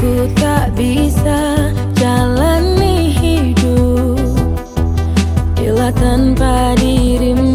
Ku tak bisa jalani hidup. Bila tanpa dirimu